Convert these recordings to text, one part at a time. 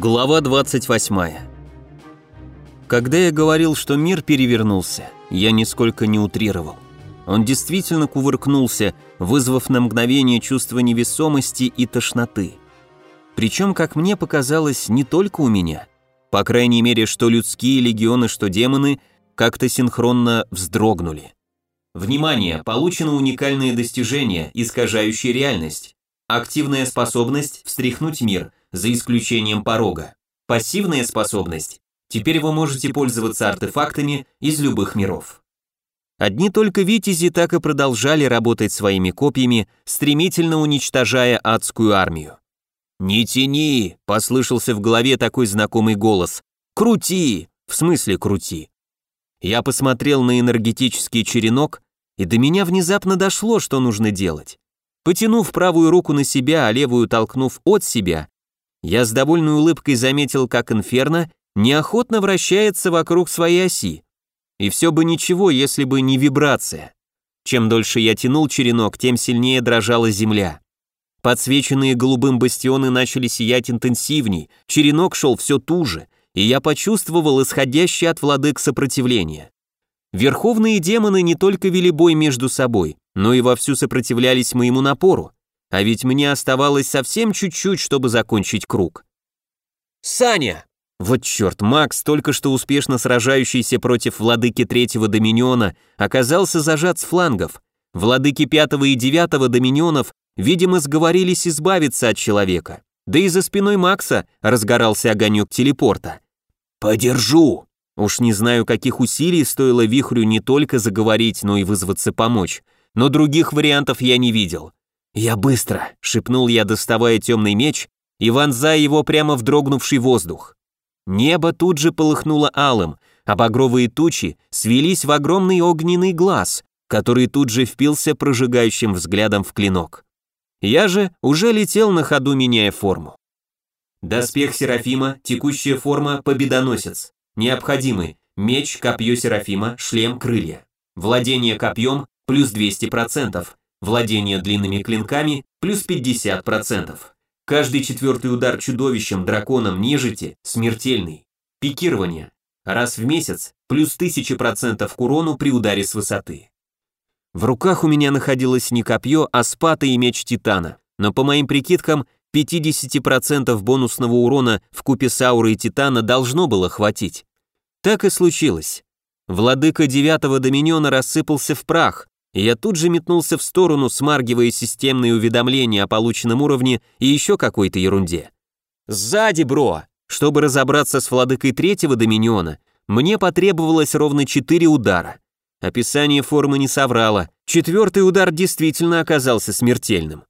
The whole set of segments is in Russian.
Глава 28. Когда я говорил, что мир перевернулся, я нисколько не утрировал. Он действительно кувыркнулся, вызвав на мгновение чувство невесомости и тошноты. Причем, как мне показалось, не только у меня. По крайней мере, что людские легионы, что демоны как-то синхронно вздрогнули. Внимание! Получено уникальное достижение, искажающее реальность. Активная способность встряхнуть мир – за исключением порога. Пассивная способность. Теперь вы можете пользоваться артефактами из любых миров. Одни только витязи так и продолжали работать своими копьями, стремительно уничтожая адскую армию. «Не тяни!» – послышался в голове такой знакомый голос. «Крути!» – в смысле крути. Я посмотрел на энергетический черенок, и до меня внезапно дошло, что нужно делать. Потянув правую руку на себя, а левую толкнув от себя, я с довольной улыбкой заметил, как Инферно неохотно вращается вокруг своей оси. И все бы ничего, если бы не вибрация. Чем дольше я тянул черенок, тем сильнее дрожала земля. Подсвеченные голубым бастионы начали сиять интенсивней, черенок шел все туже, и я почувствовал исходящее от владык сопротивление. Верховные демоны не только вели бой между собой, но и вовсю сопротивлялись моему напору. А ведь мне оставалось совсем чуть-чуть, чтобы закончить круг. «Саня!» Вот черт, Макс, только что успешно сражающийся против владыки третьего доминиона, оказался зажат с флангов. Владыки пятого и девятого доминионов, видимо, сговорились избавиться от человека. Да и за спиной Макса разгорался огонек телепорта. «Подержу!» Уж не знаю, каких усилий стоило вихрю не только заговорить, но и вызваться помочь. Но других вариантов я не видел. «Я быстро!» — шепнул я, доставая темный меч и вонзая его прямо в дрогнувший воздух. Небо тут же полыхнуло алым, а багровые тучи свелись в огромный огненный глаз, который тут же впился прожигающим взглядом в клинок. Я же уже летел на ходу, меняя форму. Доспех Серафима, текущая форма Победоносец. Необходимы меч, копье Серафима, шлем, крылья. Владение копьем плюс 200%, Владение длинными клинками плюс 50%. Каждый четвертый удар чудовищем, драконом, нежити смертельный. Пикирование. Раз в месяц плюс 1000% к урону при ударе с высоты. В руках у меня находилось не копье, а спата и меч Титана, но по моим прикидкам 50% бонусного урона в купе с аурой Титана должно было хватить. Так и случилось. Владыка девятого доминиона рассыпался в прах, и я тут же метнулся в сторону, смаргивая системные уведомления о полученном уровне и еще какой-то ерунде. «Сзади, бро!» Чтобы разобраться с владыкой третьего доминиона, мне потребовалось ровно четыре удара. Описание формы не соврало, четвертый удар действительно оказался смертельным.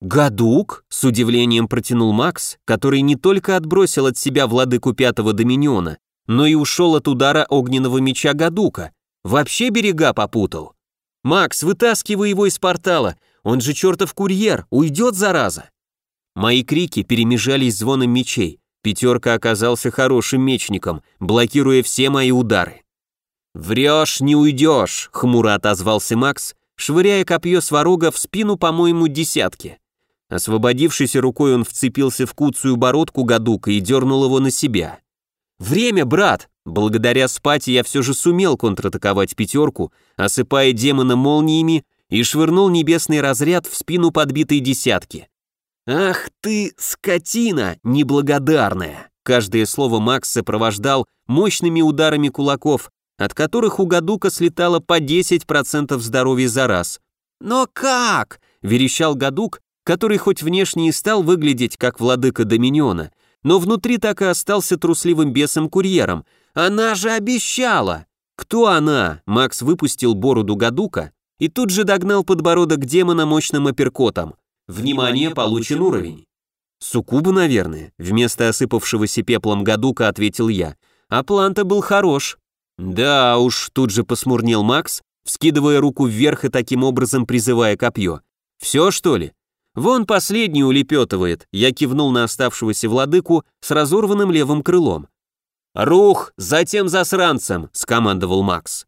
«Гадук?» — с удивлением протянул Макс, который не только отбросил от себя владыку пятого доминиона, но и ушел от удара огненного меча Гадука. Вообще берега попутал. «Макс, вытаскивай его из портала, он же чертов курьер, уйдет, зараза!» Мои крики перемежались звоном мечей, пятерка оказался хорошим мечником, блокируя все мои удары. «Врешь, не уйдешь», — хмуро отозвался Макс, швыряя копье сварога в спину, по-моему, десятки. Освободившейся рукой он вцепился в куцую бородку гадука и дернул его на себя. «Время, брат!» Благодаря спати я все же сумел контратаковать пятерку, осыпая демона молниями и швырнул небесный разряд в спину подбитой десятки. «Ах ты, скотина, неблагодарная!» Каждое слово Макс сопровождал мощными ударами кулаков, от которых у Гадука слетало по 10% здоровья за раз. «Но как?» – верещал Гадук, который хоть внешне и стал выглядеть как владыка Доминиона, но внутри так и остался трусливым бесом-курьером – она же обещала! Кто она? Макс выпустил бороду Гадука и тут же догнал подбородок демона мощным апперкотом. Внимание, получен уровень. Сукуба, наверное, вместо осыпавшегося пеплом Гадука ответил я. А план-то был хорош. Да уж, тут же посмурнел Макс, вскидывая руку вверх и таким образом призывая копье. Все, что ли? Вон последний улепетывает, я кивнул на оставшегося владыку с разорванным левым крылом. «Рух, затем засранцем!» – скомандовал Макс.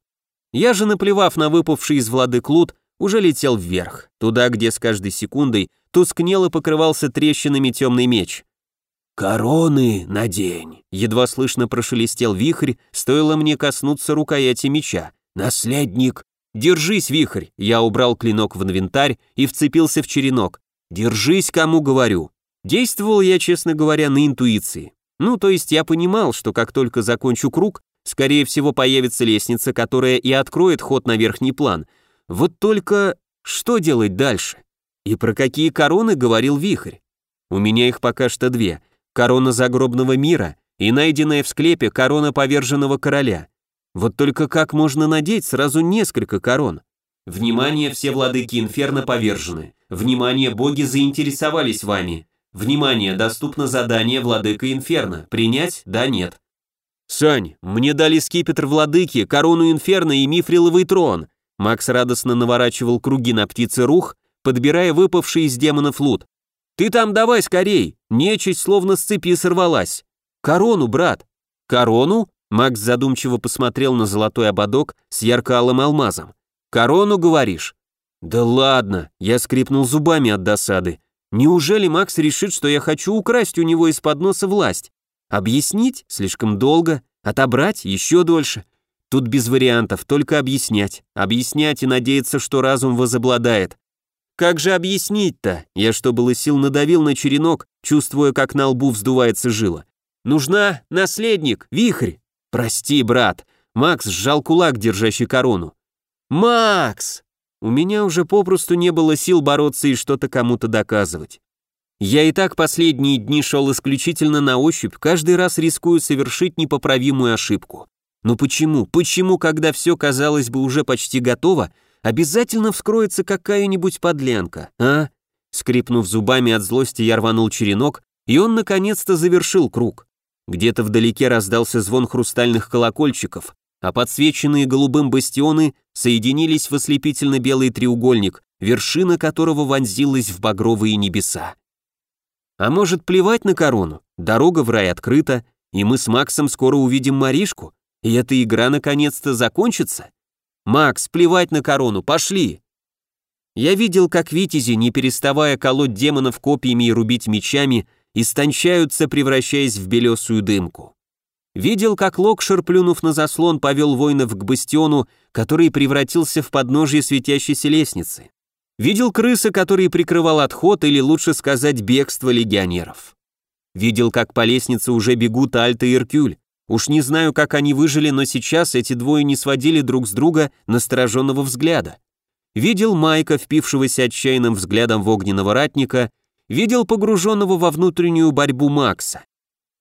Я же, наплевав на выпавший из Влады клут, уже летел вверх, туда, где с каждой секундой тускнел и покрывался трещинами темный меч. «Короны надень!» Едва слышно прошелестел вихрь, стоило мне коснуться рукояти меча. «Наследник!» «Держись, вихрь!» Я убрал клинок в инвентарь и вцепился в черенок. «Держись, кому говорю!» Действовал я, честно говоря, на интуиции. Ну, то есть я понимал, что как только закончу круг, скорее всего появится лестница, которая и откроет ход на верхний план. Вот только что делать дальше? И про какие короны говорил Вихрь? У меня их пока что две корона загробного мира и найденная в склепе корона поверженного короля. Вот только как можно надеть сразу несколько корон? Внимание, все владыки инферно повержены. Внимание, боги заинтересовались вами. Внимание, доступно задание владыка инферно. Принять? Да, нет. Сань, мне дали скипетр владыки, корону инферно и мифриловый трон. Макс радостно наворачивал круги на птице рух, подбирая выпавший из демонов лут. «Ты там давай скорей! Нечисть словно с цепи сорвалась! Корону, брат!» «Корону?» Макс задумчиво посмотрел на золотой ободок с ярко-алым алмазом. «Корону, говоришь?» «Да ладно!» Я скрипнул зубами от досады. «Неужели Макс решит, что я хочу украсть у него из-под носа власть? Объяснить? Слишком долго. Отобрать? Еще дольше. Тут без вариантов, только объяснять. Объяснять и надеяться, что разум возобладает. Как же объяснить-то? Я что было сил надавил на черенок, чувствуя, как на лбу вздувается жила. Нужна наследник, вихрь. Прости, брат. Макс сжал кулак, держащий корону. Макс! У меня уже попросту не было сил бороться и что-то кому-то доказывать. Я и так последние дни шел исключительно на ощупь, каждый раз рискую совершить непоправимую ошибку. Но почему, почему, когда все, казалось бы, уже почти готово, обязательно вскроется какая-нибудь подлянка, а? Скрипнув зубами от злости, я рванул черенок, и он наконец-то завершил круг. Где-то вдалеке раздался звон хрустальных колокольчиков, а подсвеченные голубым бастионы соединились в ослепительно белый треугольник, вершина которого вонзилась в багровые небеса. А может, плевать на корону? Дорога в рай открыта, и мы с Максом скоро увидим Маришку, и эта игра наконец-то закончится? «Макс, плевать на корону, пошли!» Я видел, как витязи, не переставая колоть демонов копьями и рубить мечами, истончаются, превращаясь в белесую дымку. Видел, как Локшер, плюнув на заслон, повел воинов к бастиону, который превратился в подножье светящейся лестницы. Видел крыса, который прикрывал отход, или лучше сказать, бегство легионеров. Видел, как по лестнице уже бегут Альта и Иркюль, Уж не знаю, как они выжили, но сейчас эти двое не сводили друг с друга настороженного взгляда. Видел Майка, впившегося отчаянным взглядом в огненного ратника, видел погруженного во внутреннюю борьбу Макса.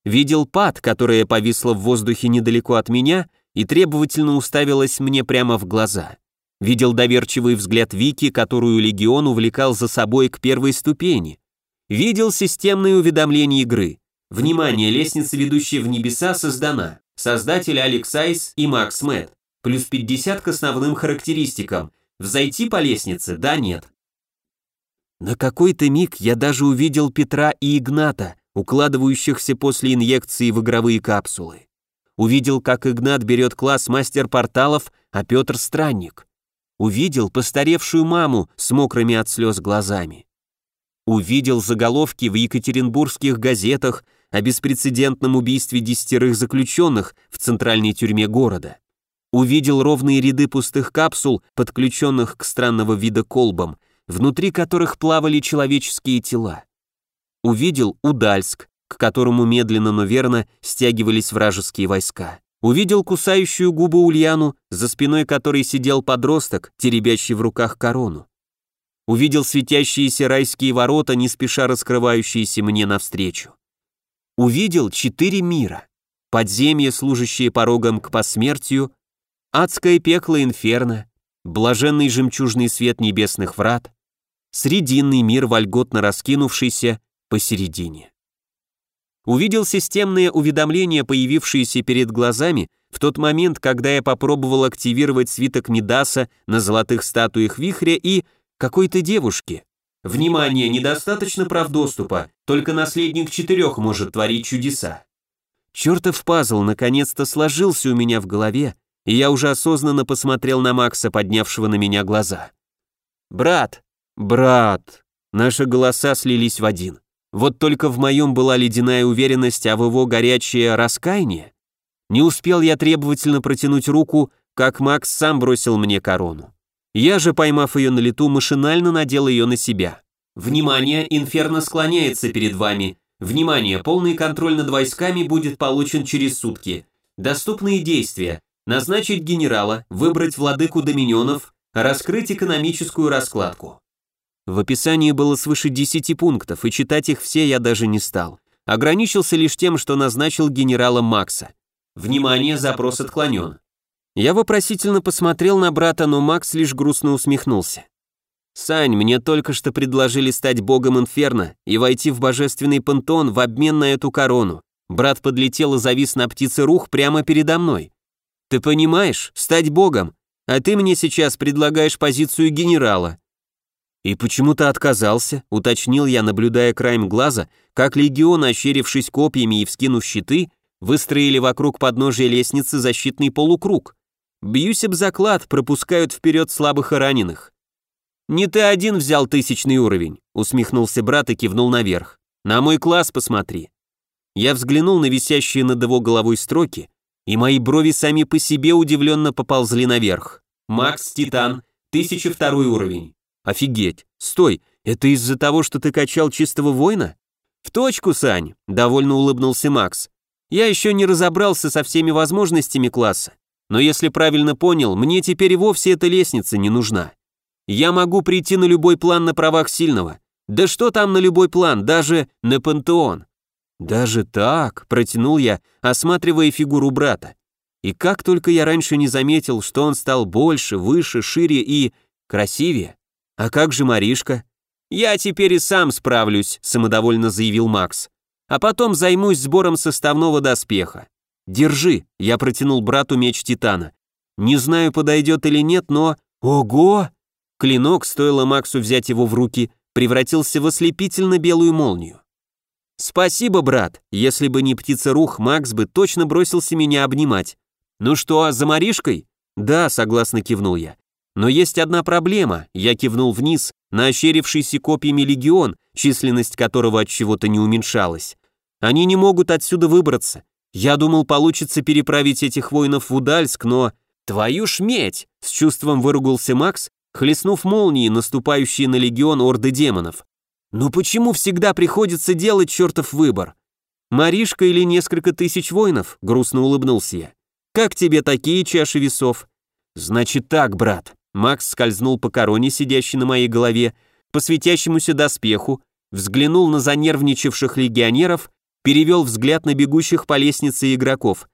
Видел Пат, которая повисла в воздухе недалеко от меня и требовательно уставилась мне прямо в глаза. Видел доверчивый взгляд Вики, которую Легион увлекал за собой к первой ступени. Видел системные уведомления игры. Внимание, лестница, ведущая в небеса, создана. Создатель Алекс Айс и Макс Мэтт. Плюс 50 к основным характеристикам. Взойти по лестнице, да, нет. На какой-то миг я даже увидел Петра и Игната, укладывающихся после инъекции в игровые капсулы. Увидел, как Игнат берет класс мастер порталов, а Петр странник. Увидел постаревшую маму с мокрыми от слез глазами. Увидел заголовки в екатеринбургских газетах о беспрецедентном убийстве десятерых заключенных в центральной тюрьме города. Увидел ровные ряды пустых капсул, подключенных к странного вида колбам, внутри которых плавали человеческие тела. Увидел Удальск, к которому медленно, но верно стягивались вражеские войска. Увидел кусающую губы Ульяну, за спиной которой сидел подросток, теребящий в руках корону. Увидел светящиеся райские ворота, не спеша раскрывающиеся мне навстречу увидел четыре мира. Подземье, служащее порогом к посмертию, адское пекло инферно, блаженный жемчужный свет небесных врат, срединный мир, вольготно раскинувшийся посередине. Увидел системные уведомления, появившиеся перед глазами в тот момент, когда я попробовал активировать свиток Мидаса на золотых статуях вихря и какой-то девушки, Внимание, недостаточно прав доступа, только наследник четырех может творить чудеса. Чертов пазл наконец-то сложился у меня в голове, и я уже осознанно посмотрел на Макса, поднявшего на меня глаза. «Брат! Брат!» Наши голоса слились в один. Вот только в моем была ледяная уверенность, а в его горячее раскаяние. Не успел я требовательно протянуть руку, как Макс сам бросил мне корону. Я же, поймав ее на лету, машинально надел ее на себя. Внимание, Инферно склоняется перед вами. Внимание, полный контроль над войсками будет получен через сутки. Доступные действия. Назначить генерала, выбрать владыку доминионов, раскрыть экономическую раскладку. В описании было свыше 10 пунктов, и читать их все я даже не стал. Ограничился лишь тем, что назначил генерала Макса. Внимание, запрос отклонен. Я вопросительно посмотрел на брата, но Макс лишь грустно усмехнулся. «Сань, мне только что предложили стать богом Инферно и войти в божественный пантеон в обмен на эту корону. Брат подлетел и завис на птице рух прямо передо мной. Ты понимаешь, стать богом, а ты мне сейчас предлагаешь позицию генерала. «И почему ты отказался?» — уточнил я, наблюдая краем глаза, как легион, ощерившись копьями и вскинув щиты, выстроили вокруг подножия лестницы защитный полукруг. Бьюсь об заклад, пропускают вперед слабых и раненых. «Не ты один взял тысячный уровень», — усмехнулся брат и кивнул наверх. «На мой класс посмотри». Я взглянул на висящие над его головой строки, и мои брови сами по себе удивленно поползли наверх. «Макс Титан, 1002 уровень». Офигеть. Стой, это из-за того, что ты качал чистого воина? В точку, Сань, довольно улыбнулся Макс. Я еще не разобрался со всеми возможностями класса, но если правильно понял, мне теперь и вовсе эта лестница не нужна. Я могу прийти на любой план на правах сильного. Да что там на любой план, даже на пантеон. Даже так, протянул я, осматривая фигуру брата. И как только я раньше не заметил, что он стал больше, выше, шире и красивее. «А как же Маришка?» «Я теперь и сам справлюсь», — самодовольно заявил Макс. «А потом займусь сбором составного доспеха. Держи», — я протянул брату меч Титана. «Не знаю, подойдет или нет, но...» «Ого!» Клинок, стоило Максу взять его в руки, превратился в ослепительно белую молнию. «Спасибо, брат. Если бы не птица-рух, Макс бы точно бросился меня обнимать. Ну что, а за Маришкой?» «Да», — согласно кивнул я. Но есть одна проблема, я кивнул вниз, на ощерившийся копьями легион, численность которого от чего-то не уменьшалась. Они не могут отсюда выбраться. Я думал, получится переправить этих воинов в Удальск, но... Твою ж медь! С чувством выругался Макс, хлестнув молнией, наступающие на легион орды демонов. Ну почему всегда приходится делать чертов выбор? Маришка или несколько тысяч воинов? Грустно улыбнулся я. Как тебе такие чаши весов? Значит так, брат, Макс скользнул по короне, сидящей на моей голове, по светящемуся доспеху, взглянул на занервничавших легионеров, перевел взгляд на бегущих по лестнице игроков.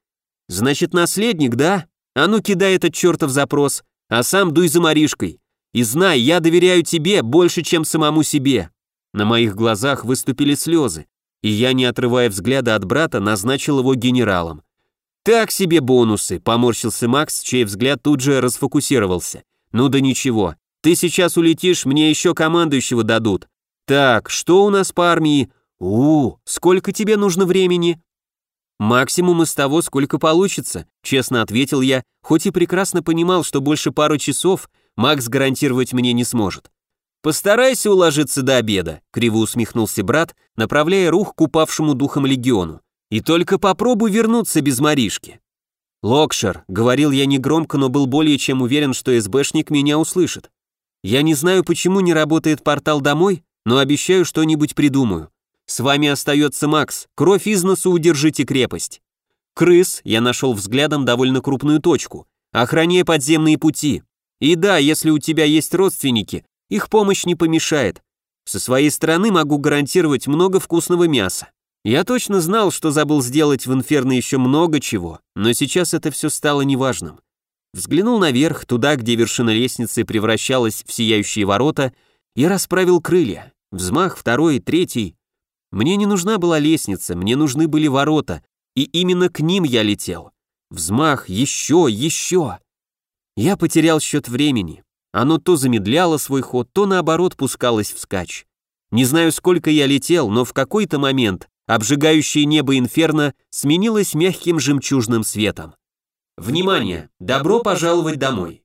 «Значит, наследник, да? А ну кидай этот чертов запрос, а сам дуй за Маришкой. И знай, я доверяю тебе больше, чем самому себе». На моих глазах выступили слезы, и я, не отрывая взгляда от брата, назначил его генералом. «Так себе бонусы», — поморщился Макс, чей взгляд тут же расфокусировался. Ну да ничего, ты сейчас улетишь, мне еще командующего дадут. Так, что у нас по армии? У, сколько тебе нужно времени? Максимум из того, сколько получится, честно ответил я, хоть и прекрасно понимал, что больше пару часов Макс гарантировать мне не сможет. Постарайся уложиться до обеда, криво усмехнулся брат, направляя рух к упавшему духом легиону. И только попробуй вернуться без Маришки. «Локшер», — говорил я негромко, но был более чем уверен, что СБшник меня услышит. «Я не знаю, почему не работает портал домой, но обещаю, что-нибудь придумаю. С вами остается Макс, кровь из носу удержите крепость». «Крыс», — я нашел взглядом довольно крупную точку, «охраняй подземные пути. И да, если у тебя есть родственники, их помощь не помешает. Со своей стороны могу гарантировать много вкусного мяса. Я точно знал, что забыл сделать в Инферно еще много чего, но сейчас это все стало неважным. Взглянул наверх, туда, где вершина лестницы превращалась в сияющие ворота, и расправил крылья. Взмах, второй, третий. Мне не нужна была лестница, мне нужны были ворота, и именно к ним я летел. Взмах, еще, еще. Я потерял счет времени. Оно то замедляло свой ход, то наоборот пускалось вскачь. Не знаю, сколько я летел, но в какой-то момент Обжигающее небо инферно сменилось мягким жемчужным светом. Внимание! Добро пожаловать домой!